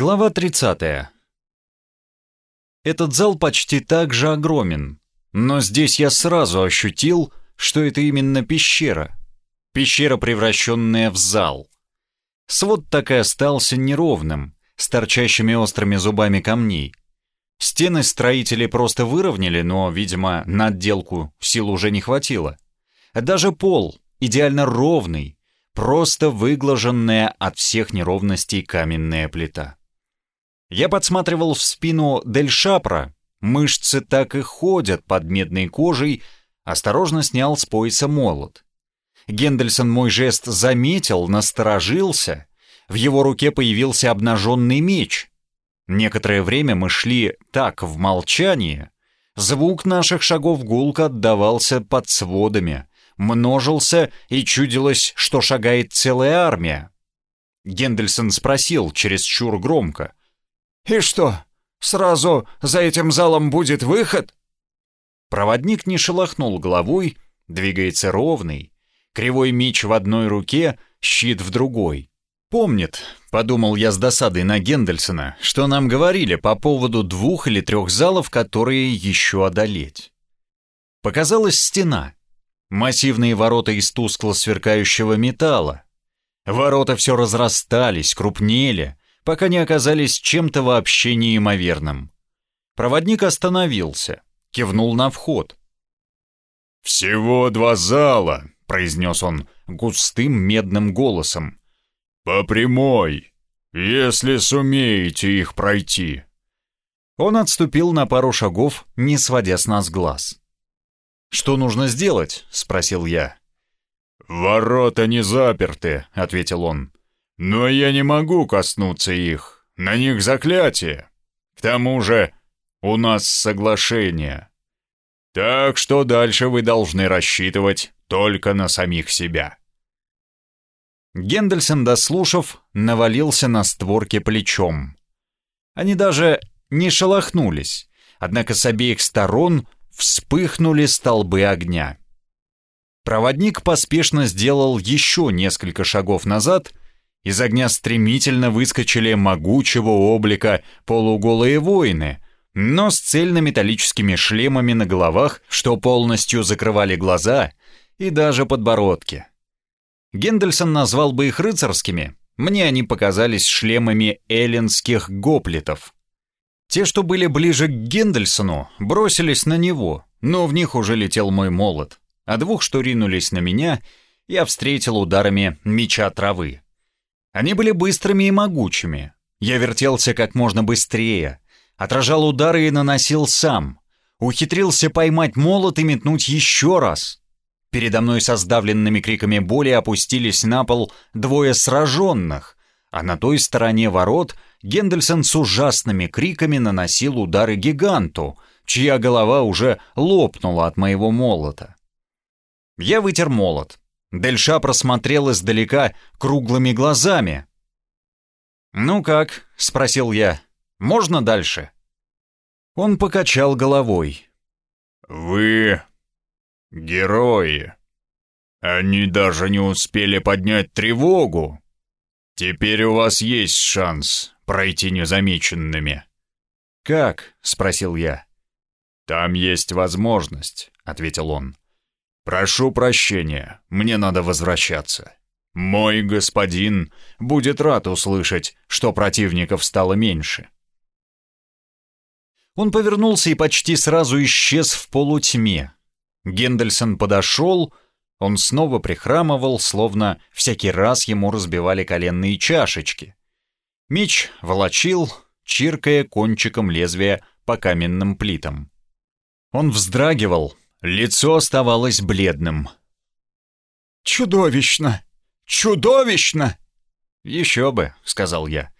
Глава 30. Этот зал почти так же огромен, но здесь я сразу ощутил, что это именно пещера. Пещера, превращенная в зал. Свод так и остался неровным, с торчащими острыми зубами камней. Стены строители просто выровняли, но, видимо, на отделку сил уже не хватило. Даже пол, идеально ровный, просто выглаженная от всех неровностей каменная плита. Я подсматривал в спину Дель Шапра, мышцы так и ходят под медной кожей, осторожно снял с пояса молот. Гендельсон мой жест заметил, насторожился, в его руке появился обнаженный меч. Некоторое время мы шли так в молчании, звук наших шагов гулко отдавался под сводами, множился и чудилось, что шагает целая армия. Гендельсон спросил чересчур громко. «И что, сразу за этим залом будет выход?» Проводник не шелохнул головой, двигается ровный. Кривой меч в одной руке, щит в другой. «Помнит», — подумал я с досадой на Гендельсона, что нам говорили по поводу двух или трех залов, которые еще одолеть. Показалась стена. Массивные ворота из тускло сверкающего металла. Ворота все разрастались, крупнели, пока не оказались чем-то вообще неимоверным. Проводник остановился, кивнул на вход. «Всего два зала», — произнес он густым медным голосом. «По прямой, если сумеете их пройти». Он отступил на пару шагов, не сводя с нас глаз. «Что нужно сделать?» — спросил я. «Ворота не заперты», — ответил он. Но я не могу коснуться их. На них заклятие. К тому же у нас соглашение. Так что дальше вы должны рассчитывать только на самих себя. Гендельсон, дослушав, навалился на створки плечом. Они даже не шелохнулись, однако с обеих сторон вспыхнули столбы огня. Проводник поспешно сделал еще несколько шагов назад — из огня стремительно выскочили могучего облика полуголые воины, но с цельнометаллическими шлемами на головах, что полностью закрывали глаза и даже подбородки. Гендельсон назвал бы их рыцарскими, мне они показались шлемами эллинских гоплитов. Те, что были ближе к Гендельсону, бросились на него, но в них уже летел мой молот, а двух, что ринулись на меня, я встретил ударами меча травы. Они были быстрыми и могучими. Я вертелся как можно быстрее, отражал удары и наносил сам. Ухитрился поймать молот и метнуть еще раз. Передо мной со сдавленными криками боли опустились на пол двое сраженных, а на той стороне ворот Гендельсон с ужасными криками наносил удары гиганту, чья голова уже лопнула от моего молота. Я вытер молот, Дельша просмотрел издалека круглыми глазами. «Ну как?» — спросил я. «Можно дальше?» Он покачал головой. «Вы герои. Они даже не успели поднять тревогу. Теперь у вас есть шанс пройти незамеченными». «Как?» — спросил я. «Там есть возможность», — ответил он. «Прошу прощения, мне надо возвращаться. Мой господин будет рад услышать, что противников стало меньше». Он повернулся и почти сразу исчез в полутьме. Гендельсон подошел, он снова прихрамывал, словно всякий раз ему разбивали коленные чашечки. Меч волочил, чиркая кончиком лезвия по каменным плитам. Он вздрагивал, Лицо оставалось бледным. «Чудовищно! Чудовищно!» «Еще бы», — сказал я.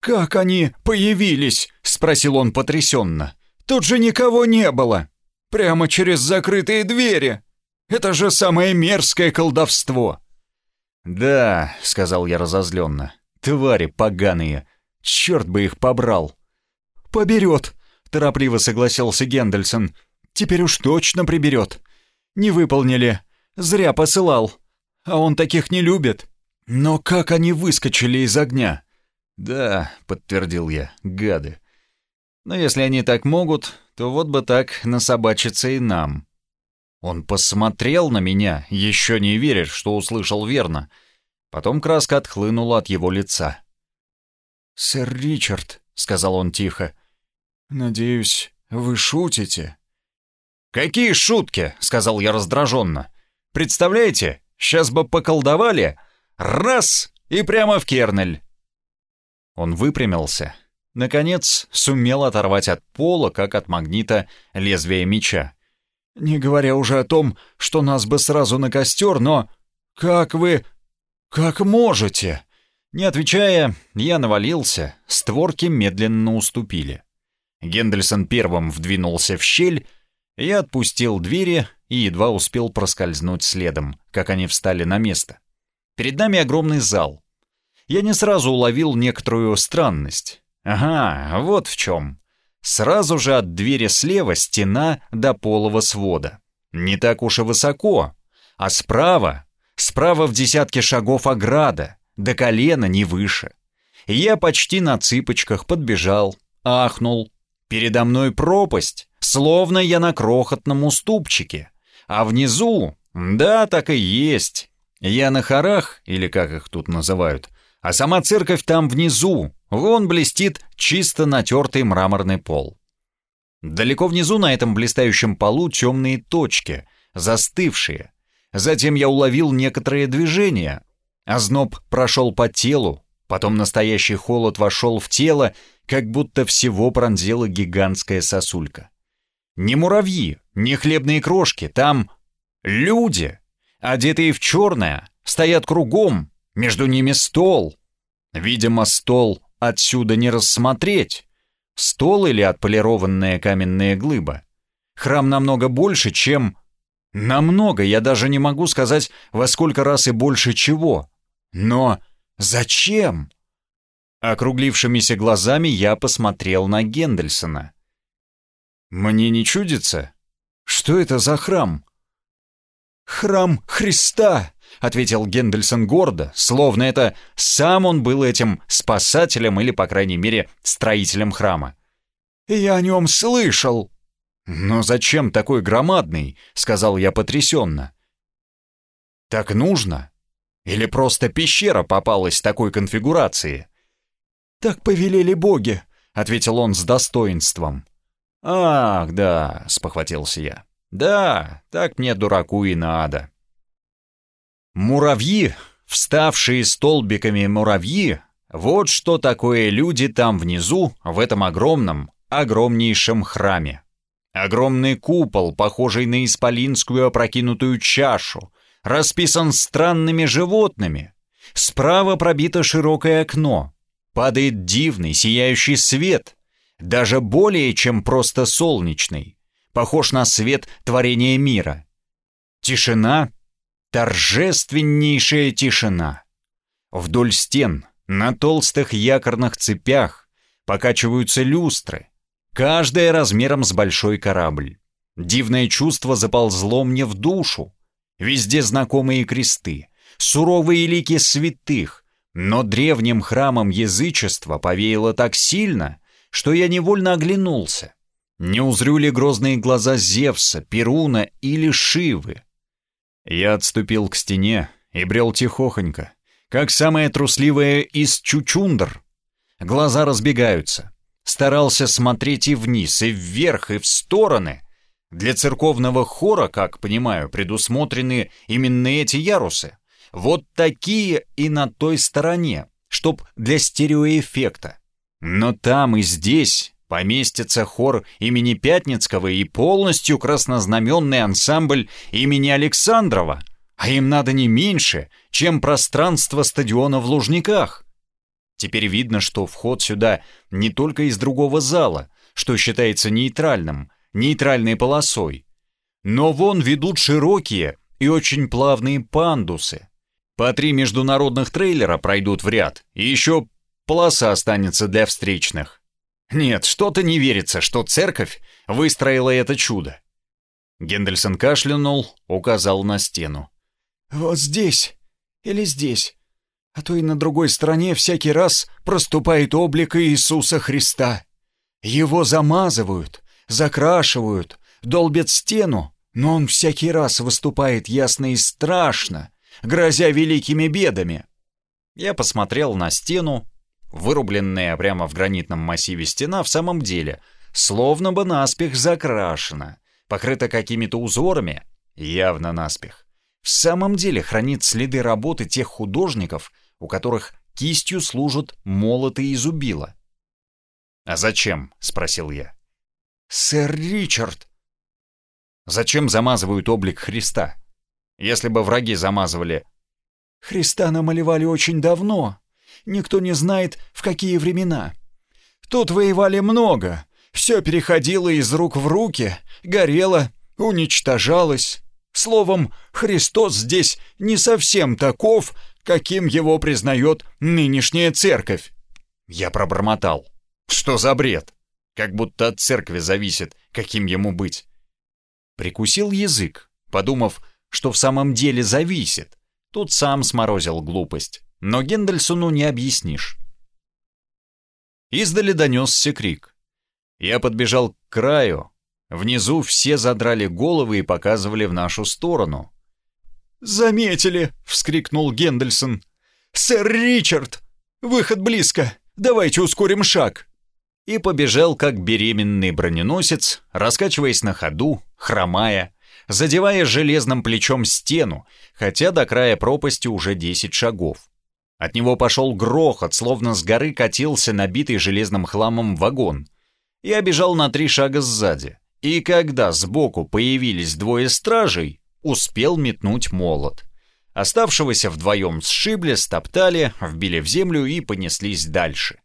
«Как они появились?» — спросил он потрясенно. «Тут же никого не было. Прямо через закрытые двери. Это же самое мерзкое колдовство!» «Да», — сказал я разозленно. «Твари поганые! Черт бы их побрал!» «Поберет!» — торопливо согласился Гендельсон. Теперь уж точно приберет. Не выполнили. Зря посылал. А он таких не любит. Но как они выскочили из огня? «Да», — подтвердил я, — «гады. Но если они так могут, то вот бы так насобачиться и нам». Он посмотрел на меня, еще не веря, что услышал верно. Потом краска отхлынула от его лица. «Сэр Ричард», — сказал он тихо, — «надеюсь, вы шутите?» «Какие шутки?» — сказал я раздраженно. «Представляете, сейчас бы поколдовали. Раз! И прямо в кернель!» Он выпрямился. Наконец, сумел оторвать от пола, как от магнита, лезвие меча. «Не говоря уже о том, что нас бы сразу на костер, но... Как вы... как можете?» Не отвечая, я навалился, створки медленно уступили. Гендельсон первым вдвинулся в щель, я отпустил двери и едва успел проскользнуть следом, как они встали на место. Перед нами огромный зал. Я не сразу уловил некоторую странность. Ага, вот в чем. Сразу же от двери слева стена до полого свода. Не так уж и высоко. А справа, справа в десятке шагов ограда, до колена не выше. Я почти на цыпочках подбежал, ахнул. Передо мной пропасть, словно я на крохотном уступчике. А внизу, да, так и есть. Я на хорах, или как их тут называют, а сама церковь там внизу, вон блестит чисто натертый мраморный пол. Далеко внизу на этом блистающем полу темные точки, застывшие. Затем я уловил некоторые движения, Озноб прошел по телу, потом настоящий холод вошел в тело, как будто всего пронзила гигантская сосулька. Не муравьи, не хлебные крошки, там люди, одетые в черное, стоят кругом, между ними стол. Видимо, стол отсюда не рассмотреть. Стол или отполированная каменная глыба. Храм намного больше, чем... Намного, я даже не могу сказать, во сколько раз и больше чего. Но зачем? Округлившимися глазами я посмотрел на Гендельсона. «Мне не чудится? Что это за храм?» «Храм Христа!» — ответил Гендельсон гордо, словно это сам он был этим спасателем или, по крайней мере, строителем храма. «Я о нем слышал!» «Но зачем такой громадный?» — сказал я потрясенно. «Так нужно?» Или просто пещера попалась такой конфигурации? «Так повелели боги», — ответил он с достоинством. «Ах, да», — спохватился я. «Да, так мне, дураку, и надо». Муравьи, вставшие столбиками муравьи, вот что такое люди там внизу, в этом огромном, огромнейшем храме. Огромный купол, похожий на исполинскую опрокинутую чашу, расписан странными животными. Справа пробито широкое окно. Падает дивный сияющий свет, даже более, чем просто солнечный. Похож на свет творения мира. Тишина, торжественнейшая тишина. Вдоль стен, на толстых якорных цепях, покачиваются люстры, каждая размером с большой корабль. Дивное чувство заползло мне в душу. Везде знакомые кресты, суровые лики святых, но древним храмом язычества повеяло так сильно, что я невольно оглянулся. Не узрю ли грозные глаза Зевса, Перуна или Шивы? Я отступил к стене и брел тихохонько, как самая трусливая из чучундр. Глаза разбегаются. Старался смотреть и вниз, и вверх, и в стороны — для церковного хора, как понимаю, предусмотрены именно эти ярусы. Вот такие и на той стороне, чтоб для стереоэффекта. Но там и здесь поместится хор имени Пятницкого и полностью краснознаменный ансамбль имени Александрова, а им надо не меньше, чем пространство стадиона в Лужниках. Теперь видно, что вход сюда не только из другого зала, что считается нейтральным, нейтральной полосой. Но вон ведут широкие и очень плавные пандусы. По три международных трейлера пройдут в ряд, и еще полоса останется для встречных. Нет, что-то не верится, что церковь выстроила это чудо. Гендельсон кашлянул, указал на стену. «Вот здесь или здесь. а то и на другой стороне всякий раз проступает облик Иисуса Христа. Его замазывают, закрашивают, долбят стену, но он всякий раз выступает ясно и страшно, грозя великими бедами. Я посмотрел на стену, вырубленная прямо в гранитном массиве стена в самом деле, словно бы наспех закрашена, покрыта какими-то узорами, явно наспех. В самом деле хранит следы работы тех художников, у которых кистью служат молоты и зубила. «А зачем?» — спросил я. «Сэр Ричард!» «Зачем замазывают облик Христа? Если бы враги замазывали...» «Христа намалевали очень давно. Никто не знает, в какие времена. Тут воевали много. Все переходило из рук в руки, горело, уничтожалось. Словом, Христос здесь не совсем таков, каким его признает нынешняя церковь. Я пробормотал. Что за бред? Как будто от церкви зависит, каким ему быть. Прикусил язык, подумав, что в самом деле зависит. Тут сам сморозил глупость, но Гендельсону не объяснишь. Издали донесся крик. Я подбежал к краю. Внизу все задрали головы и показывали в нашу сторону. «Заметили!» — вскрикнул Гендельсон. «Сэр Ричард! Выход близко! Давайте ускорим шаг!» И побежал, как беременный броненосец, раскачиваясь на ходу, хромая, задевая железным плечом стену, хотя до края пропасти уже десять шагов. От него пошел грохот, словно с горы катился набитый железным хламом вагон. Я бежал на три шага сзади, и когда сбоку появились двое стражей, успел метнуть молот. Оставшегося вдвоем сшибли, стоптали, вбили в землю и понеслись дальше.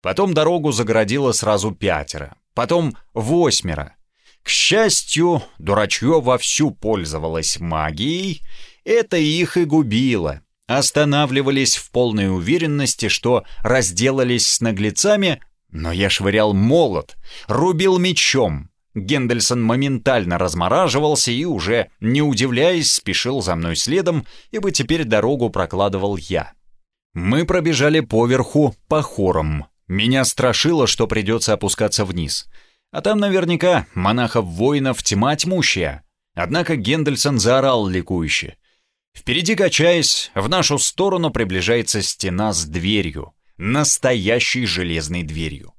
Потом дорогу загородило сразу пятеро, потом восьмеро. К счастью, дурачье вовсю пользовалось магией, это их и губило. Останавливались в полной уверенности, что разделались с наглецами, но я швырял молот, рубил мечом, Гендельсон моментально размораживался и уже, не удивляясь, спешил за мной следом, ибо теперь дорогу прокладывал я. Мы пробежали поверху по хорам. Меня страшило, что придется опускаться вниз. А там наверняка монахов-воинов тьма тьмущая. Однако Гендельсон заорал ликующе. Впереди, качаясь, в нашу сторону приближается стена с дверью. Настоящей железной дверью.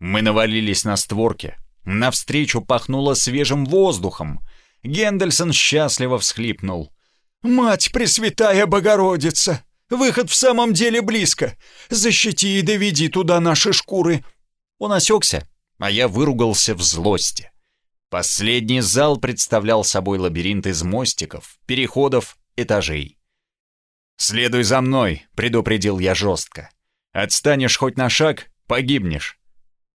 Мы навалились на створки, Навстречу пахнуло свежим воздухом. Гендельсон счастливо всхлипнул. «Мать Пресвятая Богородица! Выход в самом деле близко! Защити и доведи туда наши шкуры!» Он осекся, а я выругался в злости. Последний зал представлял собой лабиринт из мостиков, переходов, этажей. «Следуй за мной», — предупредил я жестко. «Отстанешь хоть на шаг — погибнешь».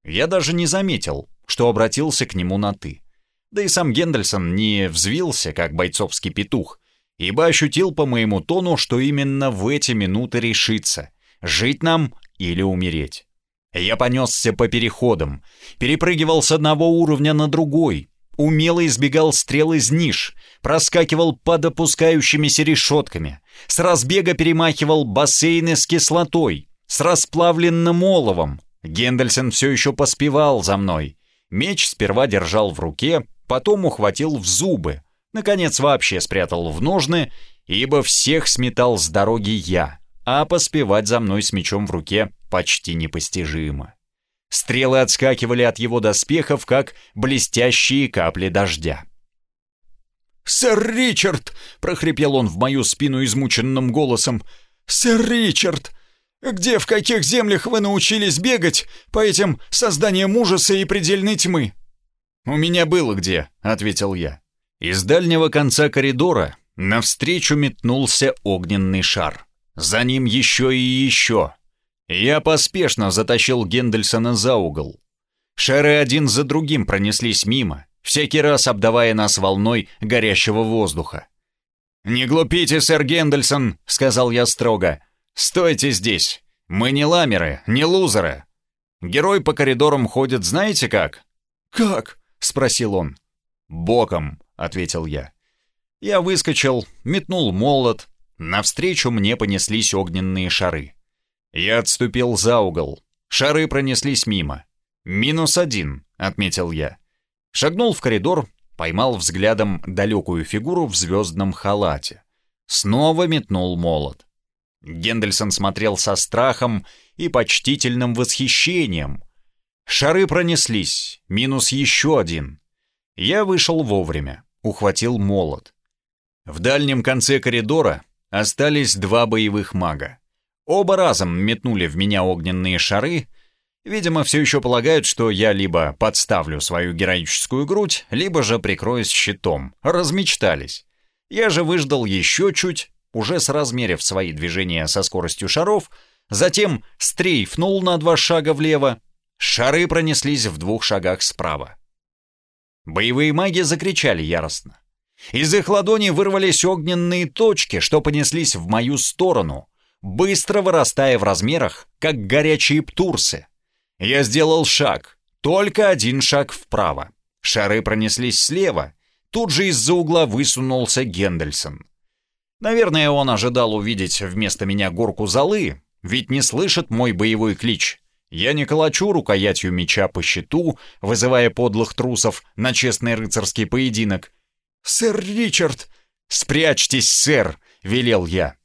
Я даже не заметил, что обратился к нему на «ты». Да и сам Гендельсон не взвился, как бойцовский петух, ибо ощутил по моему тону, что именно в эти минуты решится, жить нам или умереть. Я понесся по переходам, перепрыгивал с одного уровня на другой, умело избегал стрел из ниш, проскакивал под опускающимися решетками, с разбега перемахивал бассейны с кислотой, с расплавленным оловом. Гендельсон все еще поспевал за мной, Меч сперва держал в руке, потом ухватил в зубы, наконец вообще спрятал в ножны, ибо всех сметал с дороги я, а поспевать за мной с мечом в руке почти непостижимо. Стрелы отскакивали от его доспехов, как блестящие капли дождя. «Сэр Ричард!» — прохрипел он в мою спину измученным голосом. «Сэр Ричард! Где, в каких землях вы научились бегать по этим созданиям ужаса и предельной тьмы?» «У меня было где», — ответил я. Из дальнего конца коридора навстречу метнулся огненный шар. За ним еще и еще. Я поспешно затащил Гендельсона за угол. Шары один за другим пронеслись мимо, всякий раз обдавая нас волной горящего воздуха. «Не глупите, сэр Гендельсон», — сказал я строго. «Стойте здесь! Мы не ламеры, не лузеры! Герой по коридорам ходит знаете как?» «Как?» — спросил он. «Боком», — ответил я. Я выскочил, метнул молот, Навстречу мне понеслись огненные шары. Я отступил за угол. Шары пронеслись мимо. «Минус один», — отметил я. Шагнул в коридор, поймал взглядом далекую фигуру в звездном халате. Снова метнул молот. Гендельсон смотрел со страхом и почтительным восхищением. Шары пронеслись, минус еще один. Я вышел вовремя, ухватил молот. В дальнем конце коридора остались два боевых мага. Оба разом метнули в меня огненные шары. Видимо, все еще полагают, что я либо подставлю свою героическую грудь, либо же прикроюсь щитом. Размечтались. Я же выждал еще чуть, уже соразмерив свои движения со скоростью шаров, затем стрейфнул на два шага влево. Шары пронеслись в двух шагах справа. Боевые маги закричали яростно. Из их ладони вырвались огненные точки, что понеслись в мою сторону, быстро вырастая в размерах, как горячие птурсы. Я сделал шаг, только один шаг вправо. Шары пронеслись слева. Тут же из-за угла высунулся Гендельсон. Наверное, он ожидал увидеть вместо меня горку золы, ведь не слышит мой боевой клич. Я не калачу рукоятью меча по щиту, вызывая подлых трусов на честный рыцарский поединок. «Сэр Ричард!» «Спрячьтесь, сэр!» — велел я.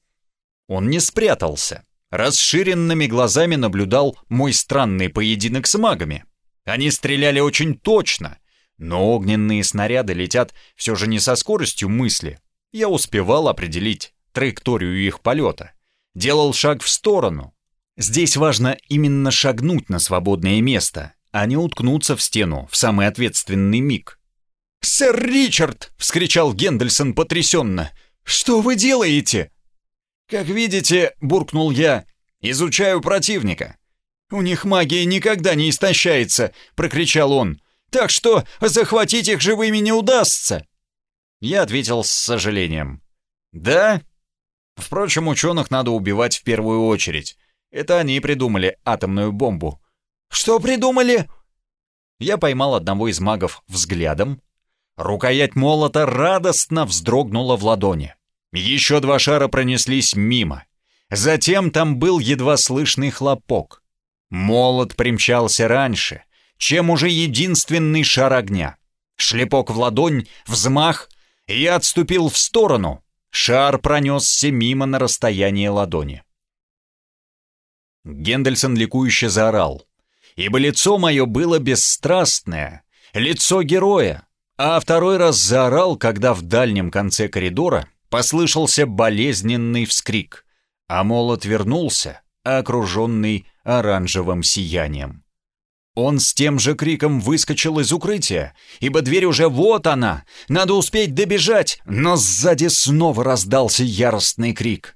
Он не спрятался. Расширенными глазами наблюдал мой странный поединок с магами. Они стреляли очень точно, но огненные снаряды летят все же не со скоростью мысли, я успевал определить траекторию их полета. Делал шаг в сторону. Здесь важно именно шагнуть на свободное место, а не уткнуться в стену в самый ответственный миг. «Сэр Ричард!» — вскричал Гендельсон потрясенно. «Что вы делаете?» «Как видите», — буркнул я, — «изучаю противника». «У них магия никогда не истощается», — прокричал он. «Так что захватить их живыми не удастся». Я ответил с сожалением. «Да? Впрочем, ученых надо убивать в первую очередь. Это они придумали атомную бомбу». «Что придумали?» Я поймал одного из магов взглядом. Рукоять молота радостно вздрогнула в ладони. Еще два шара пронеслись мимо. Затем там был едва слышный хлопок. Молот примчался раньше, чем уже единственный шар огня. Шлепок в ладонь, взмах, я отступил в сторону. Шар пронесся мимо на расстояние ладони. Гендельсон ликующе заорал. Ибо лицо мое было бесстрастное, лицо героя, а второй раз заорал, когда в дальнем конце коридора послышался болезненный вскрик, а молот вернулся, окруженный оранжевым сиянием. Он с тем же криком выскочил из укрытия, ибо дверь уже вот она, надо успеть добежать, но сзади снова раздался яростный крик.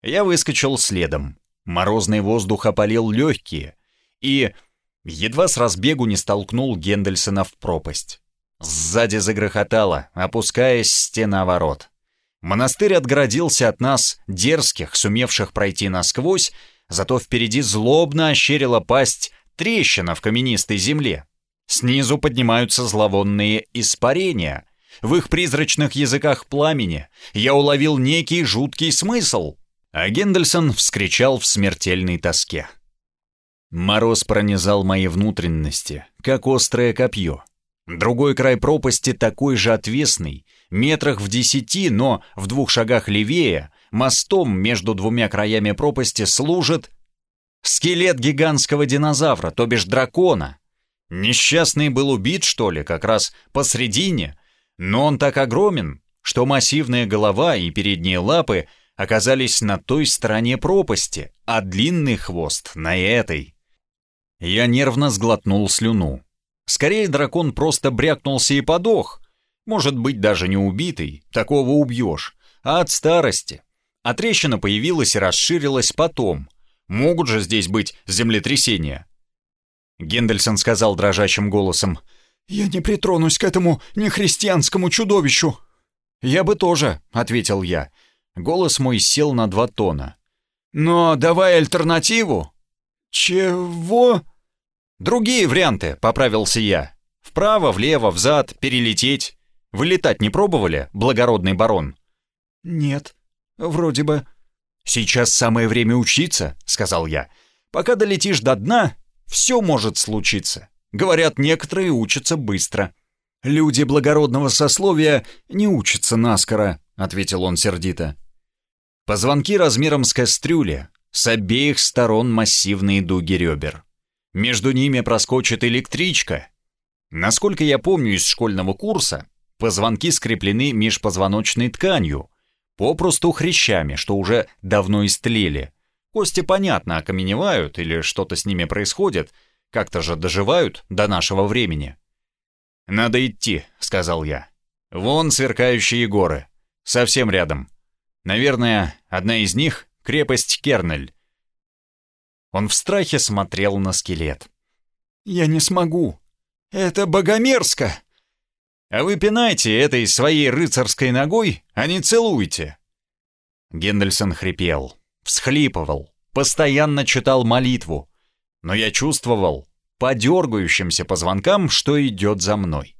Я выскочил следом. Морозный воздух опалил легкие и едва с разбегу не столкнул Гендельсона в пропасть. Сзади загрохотало, опускаясь стена ворот. Монастырь отгородился от нас, дерзких, сумевших пройти насквозь, зато впереди злобно ощерила пасть трещина в каменистой земле. Снизу поднимаются зловонные испарения. В их призрачных языках пламени я уловил некий жуткий смысл. А Гендельсон вскричал в смертельной тоске. Мороз пронизал мои внутренности, как острое копье. Другой край пропасти такой же отвесный, метрах в десяти, но в двух шагах левее, мостом между двумя краями пропасти служит Скелет гигантского динозавра, то бишь дракона. Несчастный был убит, что ли, как раз посредине, но он так огромен, что массивная голова и передние лапы оказались на той стороне пропасти, а длинный хвост на этой. Я нервно сглотнул слюну. Скорее дракон просто брякнулся и подох. Может быть, даже не убитый, такого убьешь, а от старости. А трещина появилась и расширилась потом, Могут же здесь быть землетрясения. Гендельсон сказал дрожащим голосом. «Я не притронусь к этому нехристианскому чудовищу». «Я бы тоже», — ответил я. Голос мой сел на два тона. «Но давай альтернативу». «Чего?» «Другие варианты», — поправился я. «Вправо, влево, взад, перелететь. Вы летать не пробовали, благородный барон?» «Нет». Вроде бы. «Сейчас самое время учиться», — сказал я. «Пока долетишь до дна, все может случиться. Говорят, некоторые учатся быстро». «Люди благородного сословия не учатся наскоро», — ответил он сердито. Позвонки размером с кастрюли, с обеих сторон массивные дуги ребер. Между ними проскочит электричка. Насколько я помню из школьного курса, позвонки скреплены межпозвоночной тканью, попросту хрящами, что уже давно истлели. Кости, понятно, окаменевают или что-то с ними происходит, как-то же доживают до нашего времени. «Надо идти», — сказал я. «Вон сверкающие горы. Совсем рядом. Наверное, одна из них — крепость Кернель». Он в страхе смотрел на скелет. «Я не смогу. Это богомерзко!» «А вы пинайте этой своей рыцарской ногой, а не целуйте!» Гендельсон хрипел, всхлипывал, постоянно читал молитву, но я чувствовал, по дергающимся позвонкам, что идет за мной.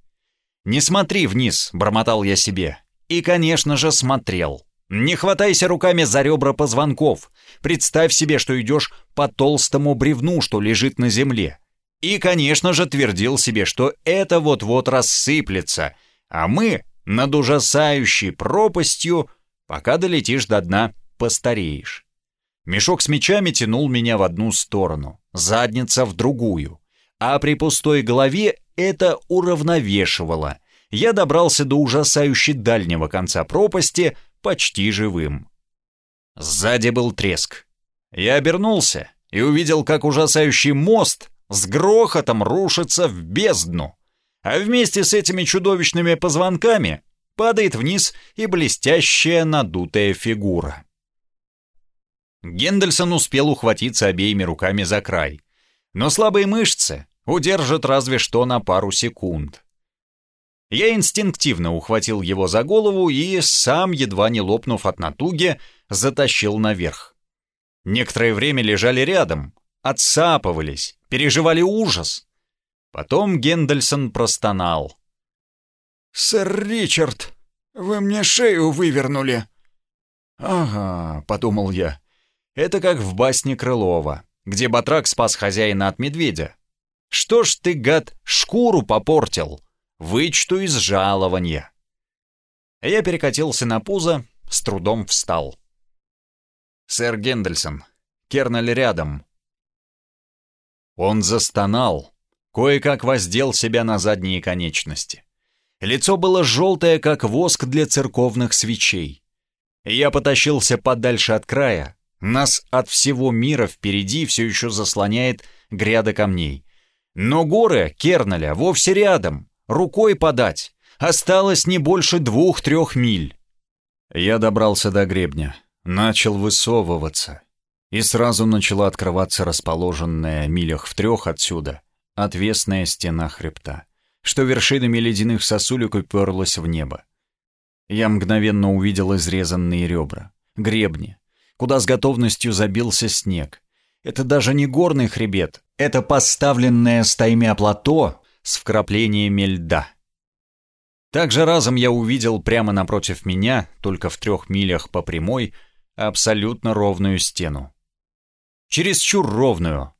«Не смотри вниз», — бормотал я себе. И, конечно же, смотрел. Не хватайся руками за ребра позвонков. Представь себе, что идешь по толстому бревну, что лежит на земле. И, конечно же, твердил себе, что это вот-вот рассыплется, а мы над ужасающей пропастью, пока долетишь до дна, постареешь. Мешок с мечами тянул меня в одну сторону, задница в другую а при пустой голове это уравновешивало. Я добрался до ужасающе дальнего конца пропасти почти живым. Сзади был треск. Я обернулся и увидел, как ужасающий мост с грохотом рушится в бездну, а вместе с этими чудовищными позвонками падает вниз и блестящая надутая фигура. Гендельсон успел ухватиться обеими руками за край, но слабые мышцы Удержит разве что на пару секунд. Я инстинктивно ухватил его за голову и, сам, едва не лопнув от натуги, затащил наверх. Некоторое время лежали рядом, отсапывались, переживали ужас. Потом Гендельсон простонал. «Сэр Ричард, вы мне шею вывернули». «Ага», — подумал я, — «это как в басне Крылова, где Батрак спас хозяина от медведя. Что ж ты, гад, шкуру попортил? Вычту из жалования. Я перекатился на пузо, с трудом встал. Сэр Гендельсон, Кернель рядом. Он застонал, кое-как воздел себя на задние конечности. Лицо было желтое, как воск для церковных свечей. Я потащился подальше от края. Нас от всего мира впереди все еще заслоняет гряда камней. Но горы Керналя вовсе рядом, рукой подать. Осталось не больше двух-трех миль. Я добрался до гребня, начал высовываться. И сразу начала открываться расположенная милях в трех отсюда отвесная стена хребта, что вершинами ледяных сосулек уперлась в небо. Я мгновенно увидел изрезанные ребра, гребни, куда с готовностью забился снег. Это даже не горный хребет, это поставленное стаймя плато с вкраплениями льда. Также разом я увидел прямо напротив меня, только в трех милях по прямой, абсолютно ровную стену. Чересчур ровную.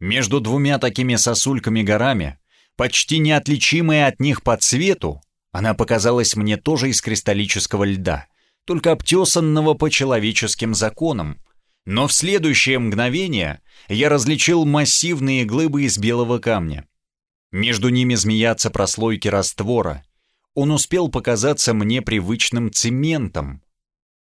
Между двумя такими сосульками-горами, почти неотличимая от них по цвету, она показалась мне тоже из кристаллического льда, только обтесанного по человеческим законам, но в следующее мгновение я различил массивные глыбы из белого камня. Между ними змеятся прослойки раствора. Он успел показаться мне привычным цементом.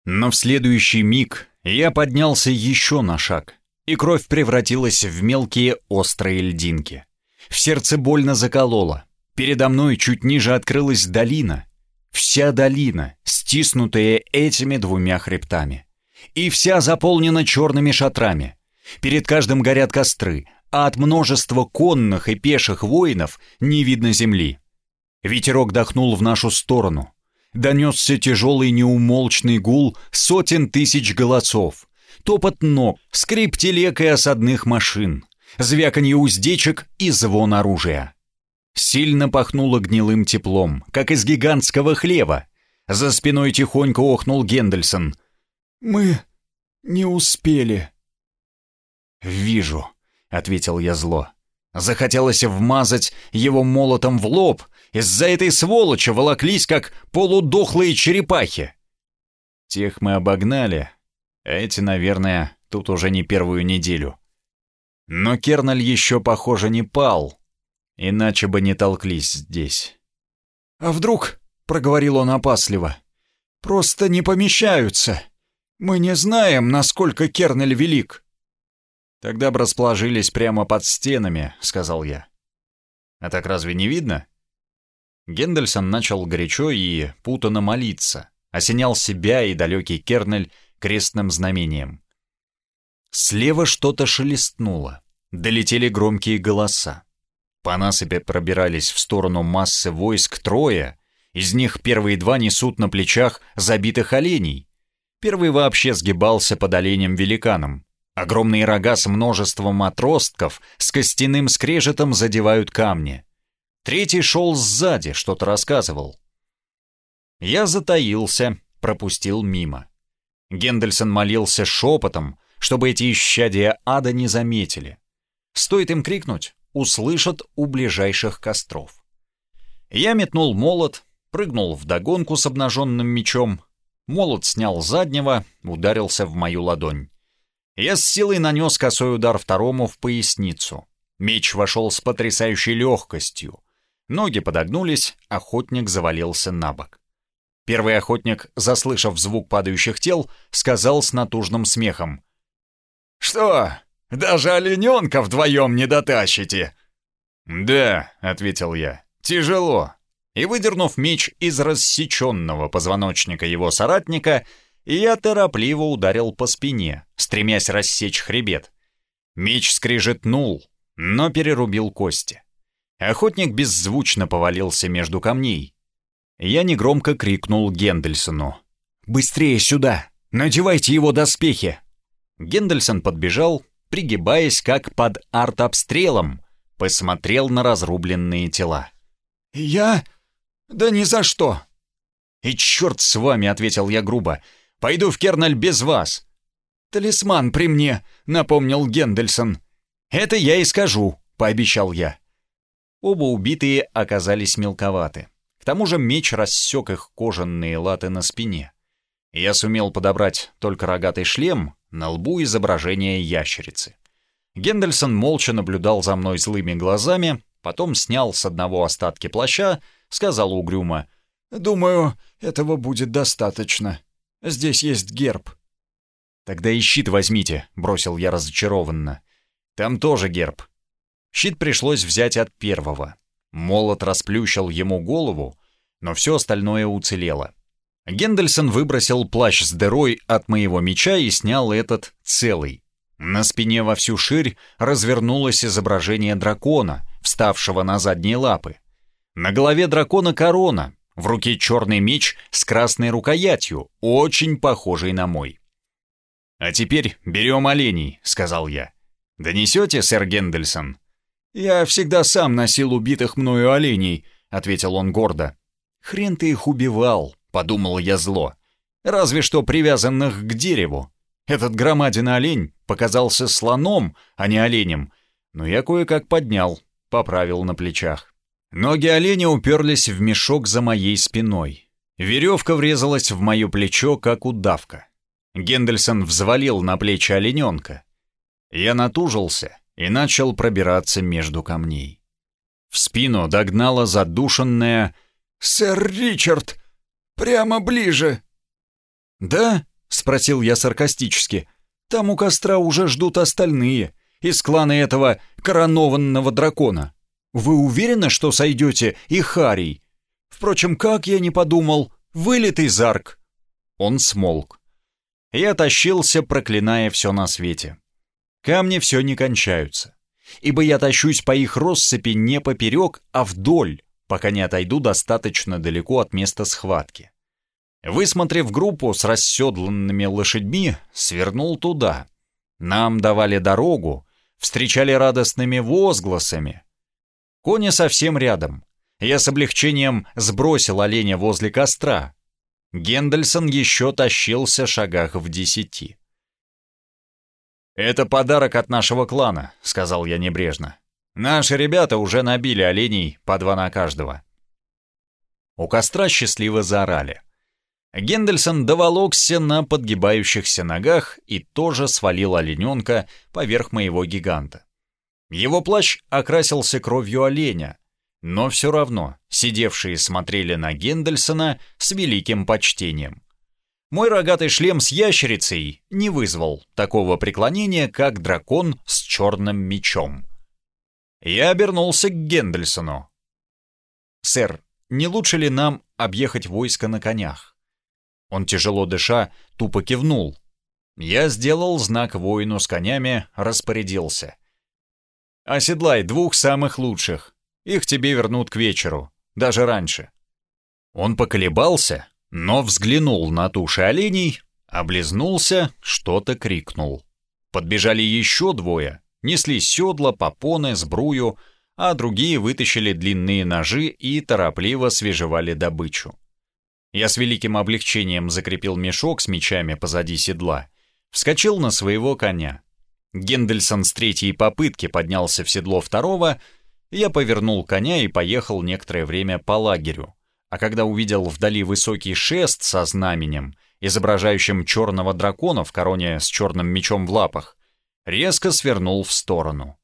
Но в следующий миг я поднялся еще на шаг, и кровь превратилась в мелкие острые льдинки. В сердце больно закололо. Передо мной чуть ниже открылась долина. Вся долина, стиснутая этими двумя хребтами и вся заполнена черными шатрами. Перед каждым горят костры, а от множества конных и пеших воинов не видно земли. Ветерок дохнул в нашу сторону. Донесся тяжелый неумолчный гул сотен тысяч голосов. Топот ног, скрип телег и осадных машин, звяканье уздечек и звон оружия. Сильно пахнуло гнилым теплом, как из гигантского хлева. За спиной тихонько охнул Гендельсон. Мы не успели». «Вижу», — ответил я зло. Захотелось вмазать его молотом в лоб. Из-за этой сволочи волоклись, как полудохлые черепахи. Тех мы обогнали, эти, наверное, тут уже не первую неделю. Но Керналь еще, похоже, не пал, иначе бы не толклись здесь. «А вдруг?» — проговорил он опасливо. «Просто не помещаются. Мы не знаем, насколько Кернель велик». «Тогда бы расположились прямо под стенами», — сказал я. «А так разве не видно?» Гендельсон начал горячо и путано молиться, осенял себя и далекий Кернель крестным знамением. Слева что-то шелестнуло, долетели громкие голоса. По насыпи пробирались в сторону массы войск трое, из них первые два несут на плечах забитых оленей. Первый вообще сгибался под оленем-великаном. Огромные рога с множеством отростков с костяным скрежетом задевают камни. Третий шел сзади, что-то рассказывал. Я затаился, пропустил мимо. Гендельсон молился шепотом, чтобы эти исчадия ада не заметили. Стоит им крикнуть, услышат у ближайших костров. Я метнул молот, прыгнул в догонку с обнаженным мечом. Молот снял заднего, ударился в мою ладонь. Я с силой нанес косой удар второму в поясницу. Меч вошел с потрясающей легкостью. Ноги подогнулись, охотник завалился на бок. Первый охотник, заслышав звук падающих тел, сказал с натужным смехом. «Что, даже олененка вдвоем не дотащите!» «Да», — ответил я, — «тяжело». И выдернув меч из рассеченного позвоночника его соратника, я торопливо ударил по спине, стремясь рассечь хребет. Меч скрижетнул, но перерубил кости. Охотник беззвучно повалился между камней. Я негромко крикнул Гендельсону. «Быстрее сюда! Надевайте его доспехи!» Гендельсон подбежал, пригибаясь как под артобстрелом, посмотрел на разрубленные тела. «Я? Да ни за что!» «И черт с вами!» — ответил я грубо. «Пойду в Керналь без вас!» «Талисман при мне!» — напомнил Гендельсон. «Это я и скажу!» — пообещал я. Оба убитые оказались мелковаты. К тому же меч рассек их кожаные латы на спине. Я сумел подобрать только рогатый шлем, на лбу изображение ящерицы. Гендельсон молча наблюдал за мной злыми глазами, потом снял с одного остатки плаща, сказал угрюмо, «Думаю, этого будет достаточно. Здесь есть герб». «Тогда и щит возьмите», — бросил я разочарованно. «Там тоже герб». Щит пришлось взять от первого. Молот расплющил ему голову, но все остальное уцелело. Гендельсон выбросил плащ с дырой от моего меча и снял этот целый. На спине во всю ширь развернулось изображение дракона, вставшего на задние лапы. На голове дракона корона, в руке черный меч с красной рукоятью, очень похожий на мой. «А теперь берем оленей», — сказал я. «Донесете, сэр Гендельсон?» «Я всегда сам носил убитых мною оленей», — ответил он гордо. «Хрен ты их убивал», подумал я зло. Разве что привязанных к дереву. Этот громадин олень показался слоном, а не оленем, но я кое-как поднял, поправил на плечах. Ноги оленя уперлись в мешок за моей спиной. Веревка врезалась в мое плечо, как удавка. Гендельсон взвалил на плечи олененка. Я натужился и начал пробираться между камней. В спину догнала задушенная «Сэр Ричард!» Прямо ближе!» «Да?» — спросил я саркастически. «Там у костра уже ждут остальные, из клана этого коронованного дракона. Вы уверены, что сойдете и Харий? Впрочем, как я не подумал, вылитый зарк!» Он смолк. Я тащился, проклиная все на свете. Камни все не кончаются, ибо я тащусь по их россыпи не поперек, а вдоль, пока не отойду достаточно далеко от места схватки. Высмотрев группу с расседланными лошадьми, свернул туда. Нам давали дорогу, встречали радостными возгласами. Кони совсем рядом. Я с облегчением сбросил оленя возле костра. Гендельсон еще тащился шагах в десяти. «Это подарок от нашего клана», — сказал я небрежно. «Наши ребята уже набили оленей по два на каждого». У костра счастливо заорали. Гендельсон доволокся на подгибающихся ногах и тоже свалил олененка поверх моего гиганта. Его плащ окрасился кровью оленя, но все равно сидевшие смотрели на Гендельсона с великим почтением. Мой рогатый шлем с ящерицей не вызвал такого преклонения, как дракон с черным мечом. Я обернулся к Гендельсону. «Сэр, не лучше ли нам объехать войско на конях?» Он, тяжело дыша, тупо кивнул. Я сделал знак воину с конями, распорядился. «Оседлай двух самых лучших. Их тебе вернут к вечеру, даже раньше». Он поколебался, но взглянул на туши оленей, облизнулся, что-то крикнул. Подбежали еще двое, несли седла, попоны, сбрую, а другие вытащили длинные ножи и торопливо свежевали добычу. Я с великим облегчением закрепил мешок с мечами позади седла, вскочил на своего коня. Гендельсон с третьей попытки поднялся в седло второго — я повернул коня и поехал некоторое время по лагерю. А когда увидел вдали высокий шест со знаменем, изображающим черного дракона в короне с черным мечом в лапах, резко свернул в сторону.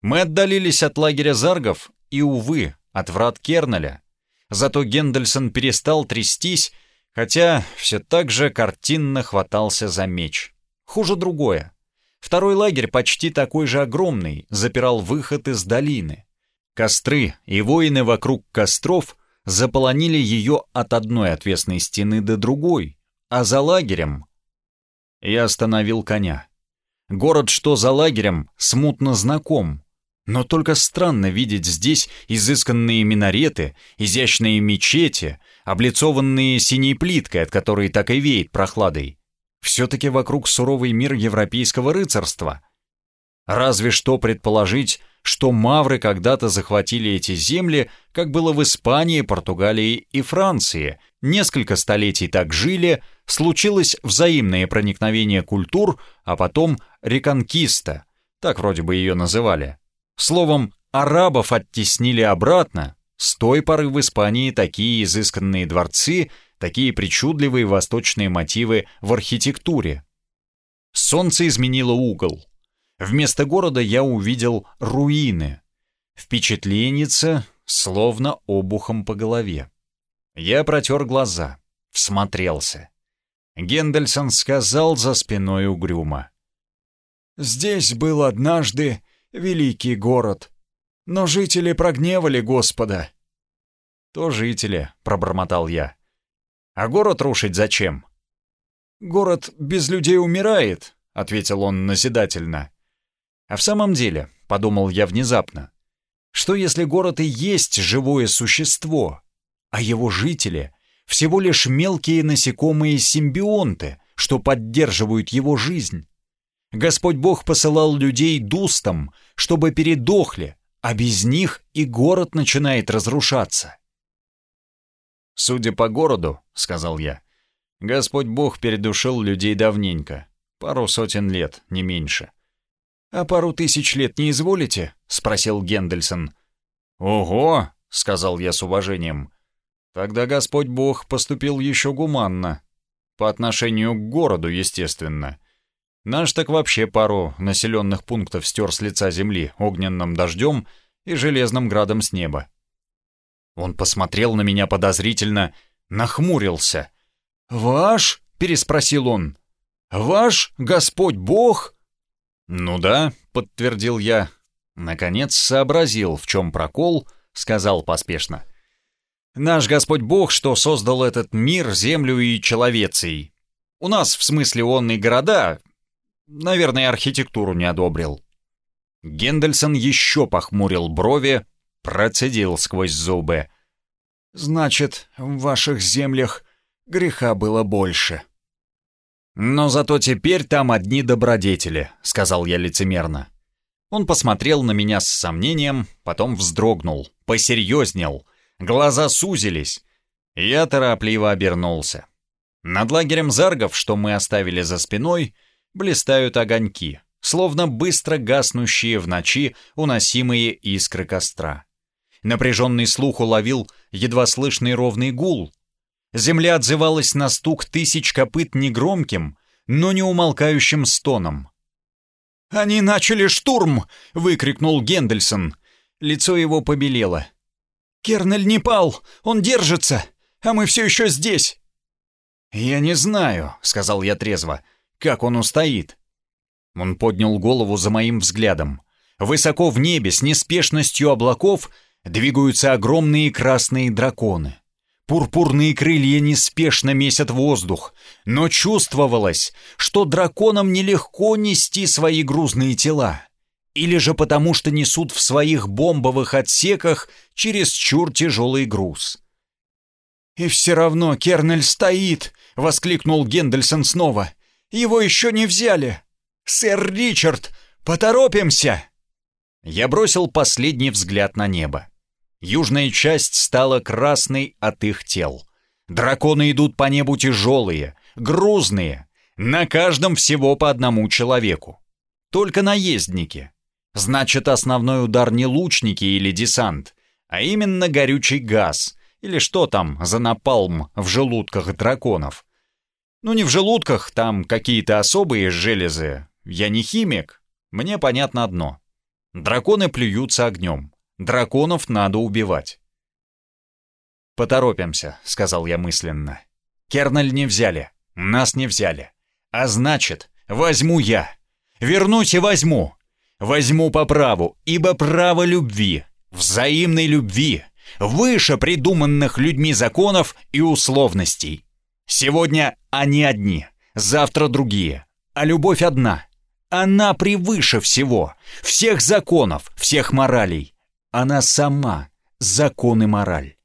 Мы отдалились от лагеря заргов и, увы, от врат Керналя. Зато Гендельсон перестал трястись, хотя все так же картинно хватался за меч. Хуже другое. Второй лагерь, почти такой же огромный, запирал выход из долины. Костры и воины вокруг костров заполонили ее от одной отвесной стены до другой, а за лагерем... Я остановил коня. Город, что за лагерем, смутно знаком. Но только странно видеть здесь изысканные минареты, изящные мечети, облицованные синей плиткой, от которой так и веет прохладой. Все-таки вокруг суровый мир европейского рыцарства. Разве что предположить, что мавры когда-то захватили эти земли, как было в Испании, Португалии и Франции, несколько столетий так жили, случилось взаимное проникновение культур, а потом реконкиста, так вроде бы ее называли. Словом, арабов оттеснили обратно, с той поры в Испании такие изысканные дворцы, такие причудливые восточные мотивы в архитектуре. Солнце изменило угол. Вместо города я увидел руины. Впечатленица, словно обухом по голове. Я протер глаза, всмотрелся. Гендельсон сказал за спиной угрюмо. «Здесь был однажды великий город, но жители прогневали Господа». «То жители», — пробормотал я. «А город рушить зачем?» «Город без людей умирает», — ответил он назидательно. А в самом деле, подумал я внезапно, что если город и есть живое существо, а его жители — всего лишь мелкие насекомые симбионты, что поддерживают его жизнь? Господь Бог посылал людей дустом, чтобы передохли, а без них и город начинает разрушаться. «Судя по городу», — сказал я, — «Господь Бог передушил людей давненько, пару сотен лет, не меньше. «А пару тысяч лет не изволите?» — спросил Гендельсон. «Ого!» — сказал я с уважением. «Тогда Господь Бог поступил еще гуманно. По отношению к городу, естественно. Наш так вообще пару населенных пунктов стер с лица земли огненным дождем и железным градом с неба». Он посмотрел на меня подозрительно, нахмурился. «Ваш?» — переспросил он. «Ваш Господь Бог?» «Ну да», — подтвердил я. Наконец сообразил, в чем прокол, сказал поспешно. «Наш Господь Бог, что создал этот мир, землю и человеций. У нас, в смысле, он и города, наверное, архитектуру не одобрил». Гендельсон еще похмурил брови, процедил сквозь зубы. «Значит, в ваших землях греха было больше». «Но зато теперь там одни добродетели», — сказал я лицемерно. Он посмотрел на меня с сомнением, потом вздрогнул, посерьезнел, глаза сузились. Я торопливо обернулся. Над лагерем заргов, что мы оставили за спиной, блистают огоньки, словно быстро гаснущие в ночи уносимые искры костра. Напряженный слух уловил едва слышный ровный гул. Земля отзывалась на стук тысяч копыт негромким, но не умолкающим стоном. «Они начали штурм!» — выкрикнул Гендельсон. Лицо его побелело. «Кернель не пал! Он держится! А мы все еще здесь!» «Я не знаю», — сказал я трезво, — «как он устоит». Он поднял голову за моим взглядом. Высоко в небе, с неспешностью облаков, двигаются огромные красные драконы. Пурпурные крылья неспешно месят воздух, но чувствовалось, что драконам нелегко нести свои грузные тела. Или же потому, что несут в своих бомбовых отсеках чересчур тяжелый груз. «И все равно Кернель стоит!» — воскликнул Гендельсон снова. «Его еще не взяли! Сэр Ричард, поторопимся!» Я бросил последний взгляд на небо. Южная часть стала красной от их тел. Драконы идут по небу тяжелые, грузные, на каждом всего по одному человеку. Только наездники. Значит, основной удар не лучники или десант, а именно горючий газ, или что там за напалм в желудках драконов. Ну не в желудках, там какие-то особые железы. Я не химик, мне понятно одно. Драконы плюются огнем. Драконов надо убивать. «Поторопимся», — сказал я мысленно. «Кернель не взяли, нас не взяли. А значит, возьму я. Вернусь и возьму. Возьму по праву, ибо право любви, взаимной любви, выше придуманных людьми законов и условностей. Сегодня они одни, завтра другие, а любовь одна. Она превыше всего, всех законов, всех моралей. Она сама — закон и мораль.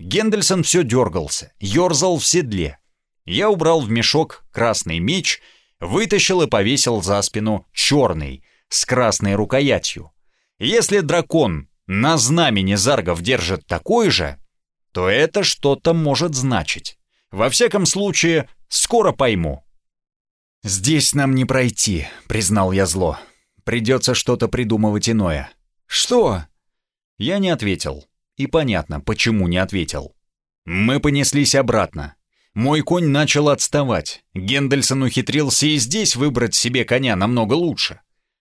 Гендельсон все дергался, ерзал в седле. Я убрал в мешок красный меч, вытащил и повесил за спину черный, с красной рукоятью. Если дракон на знамени заргов держит такой же, то это что-то может значить. Во всяком случае, скоро пойму. «Здесь нам не пройти», — признал я зло. «Придется что-то придумывать иное». «Что?» Я не ответил. И понятно, почему не ответил. Мы понеслись обратно. Мой конь начал отставать. Гендельсон ухитрился и здесь выбрать себе коня намного лучше.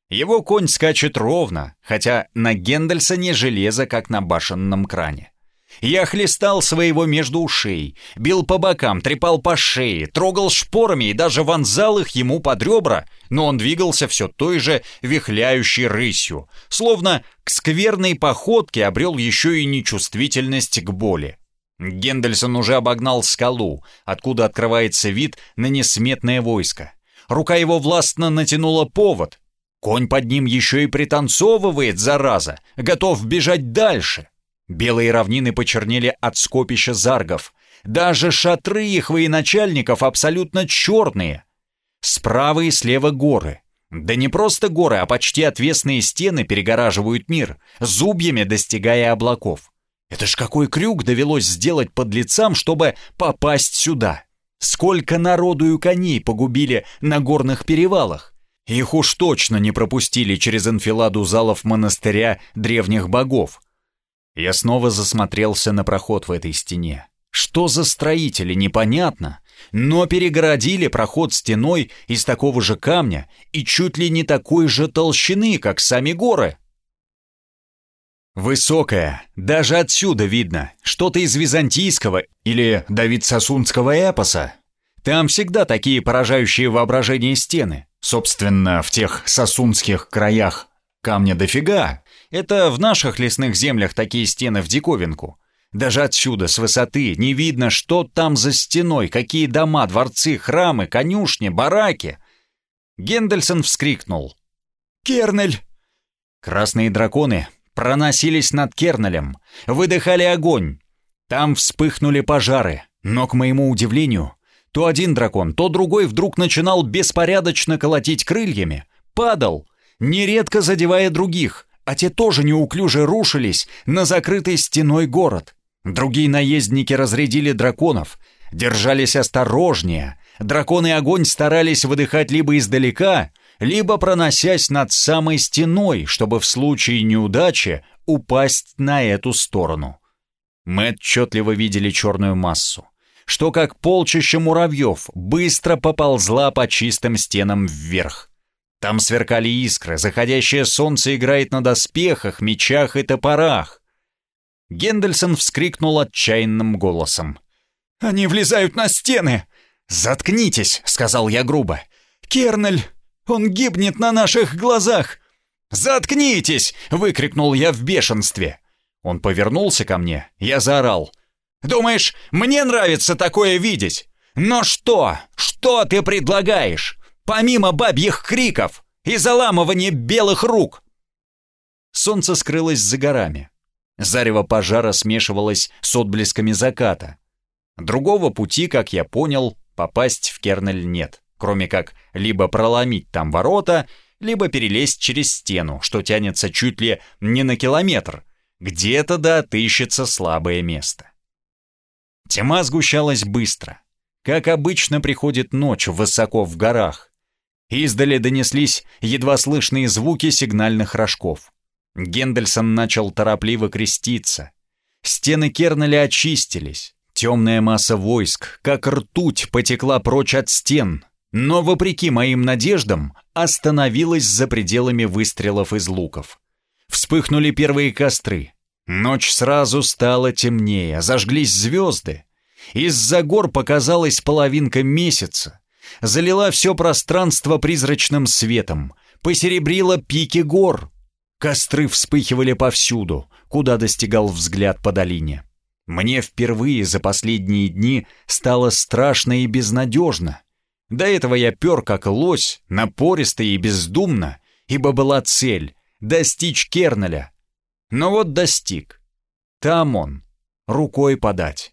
Его конь скачет ровно, хотя на Гендельсоне железо, как на башенном кране. Я хлестал своего между ушей, бил по бокам, трепал по шее, трогал шпорами и даже вонзал их ему под ребра, но он двигался все той же вихляющей рысью, словно к скверной походке обрел еще и нечувствительность к боли. Гендельсон уже обогнал скалу, откуда открывается вид на несметное войско. Рука его властно натянула повод. Конь под ним еще и пританцовывает, зараза, готов бежать дальше. Белые равнины почернели от скопища заргов. Даже шатры их военачальников абсолютно черные. Справа и слева горы. Да не просто горы, а почти отвесные стены перегораживают мир, зубьями достигая облаков. Это ж какой крюк довелось сделать под лицам, чтобы попасть сюда. Сколько народу и коней погубили на горных перевалах. Их уж точно не пропустили через анфиладу залов монастыря древних богов. Я снова засмотрелся на проход в этой стене. Что за строители, непонятно, но перегородили проход стеной из такого же камня и чуть ли не такой же толщины, как сами горы. Высокая, даже отсюда видно, что-то из византийского или Давид Сосунского эпоса. Там всегда такие поражающие воображение стены. Собственно, в тех сосунских краях камня дофига, это в наших лесных землях такие стены в диковинку. Даже отсюда, с высоты, не видно, что там за стеной, какие дома, дворцы, храмы, конюшни, бараки. Гендельсон вскрикнул. «Кернель!» Красные драконы проносились над Кернелем, выдыхали огонь. Там вспыхнули пожары, но, к моему удивлению, то один дракон, то другой вдруг начинал беспорядочно колотить крыльями, падал, нередко задевая других, а те тоже неуклюже рушились на закрытый стеной город. Другие наездники разрядили драконов, держались осторожнее. Драконы огонь старались выдыхать либо издалека, либо проносясь над самой стеной, чтобы в случае неудачи упасть на эту сторону. Мы отчетливо видели черную массу, что как полчища муравьев быстро поползла по чистым стенам вверх. Там сверкали искры, заходящее солнце играет на доспехах, мечах и топорах. Гендельсон вскрикнул отчаянным голосом. «Они влезают на стены!» «Заткнитесь!» — сказал я грубо. «Кернель! Он гибнет на наших глазах!» «Заткнитесь!» — выкрикнул я в бешенстве. Он повернулся ко мне, я заорал. «Думаешь, мне нравится такое видеть? Но что? Что ты предлагаешь? Помимо бабьих криков и заламывания белых рук!» Солнце скрылось за горами. Зарево пожара смешивалось с отблесками заката. Другого пути, как я понял, попасть в Кернель нет, кроме как либо проломить там ворота, либо перелезть через стену, что тянется чуть ли не на километр. Где-то да отыщется слабое место. Тьма сгущалась быстро. Как обычно приходит ночь высоко в горах. Издали донеслись едва слышные звуки сигнальных рожков. Гендельсон начал торопливо креститься. Стены Кернеля очистились. Темная масса войск, как ртуть, потекла прочь от стен, но, вопреки моим надеждам, остановилась за пределами выстрелов из луков. Вспыхнули первые костры. Ночь сразу стала темнее, зажглись звезды. Из-за гор показалась половинка месяца. Залила все пространство призрачным светом, посеребрила пики гор. Костры вспыхивали повсюду, куда достигал взгляд по долине. Мне впервые за последние дни стало страшно и безнадежно. До этого я пер как лось, напористо и бездумно, ибо была цель — достичь Кернеля. Но вот достиг. Там он, рукой подать.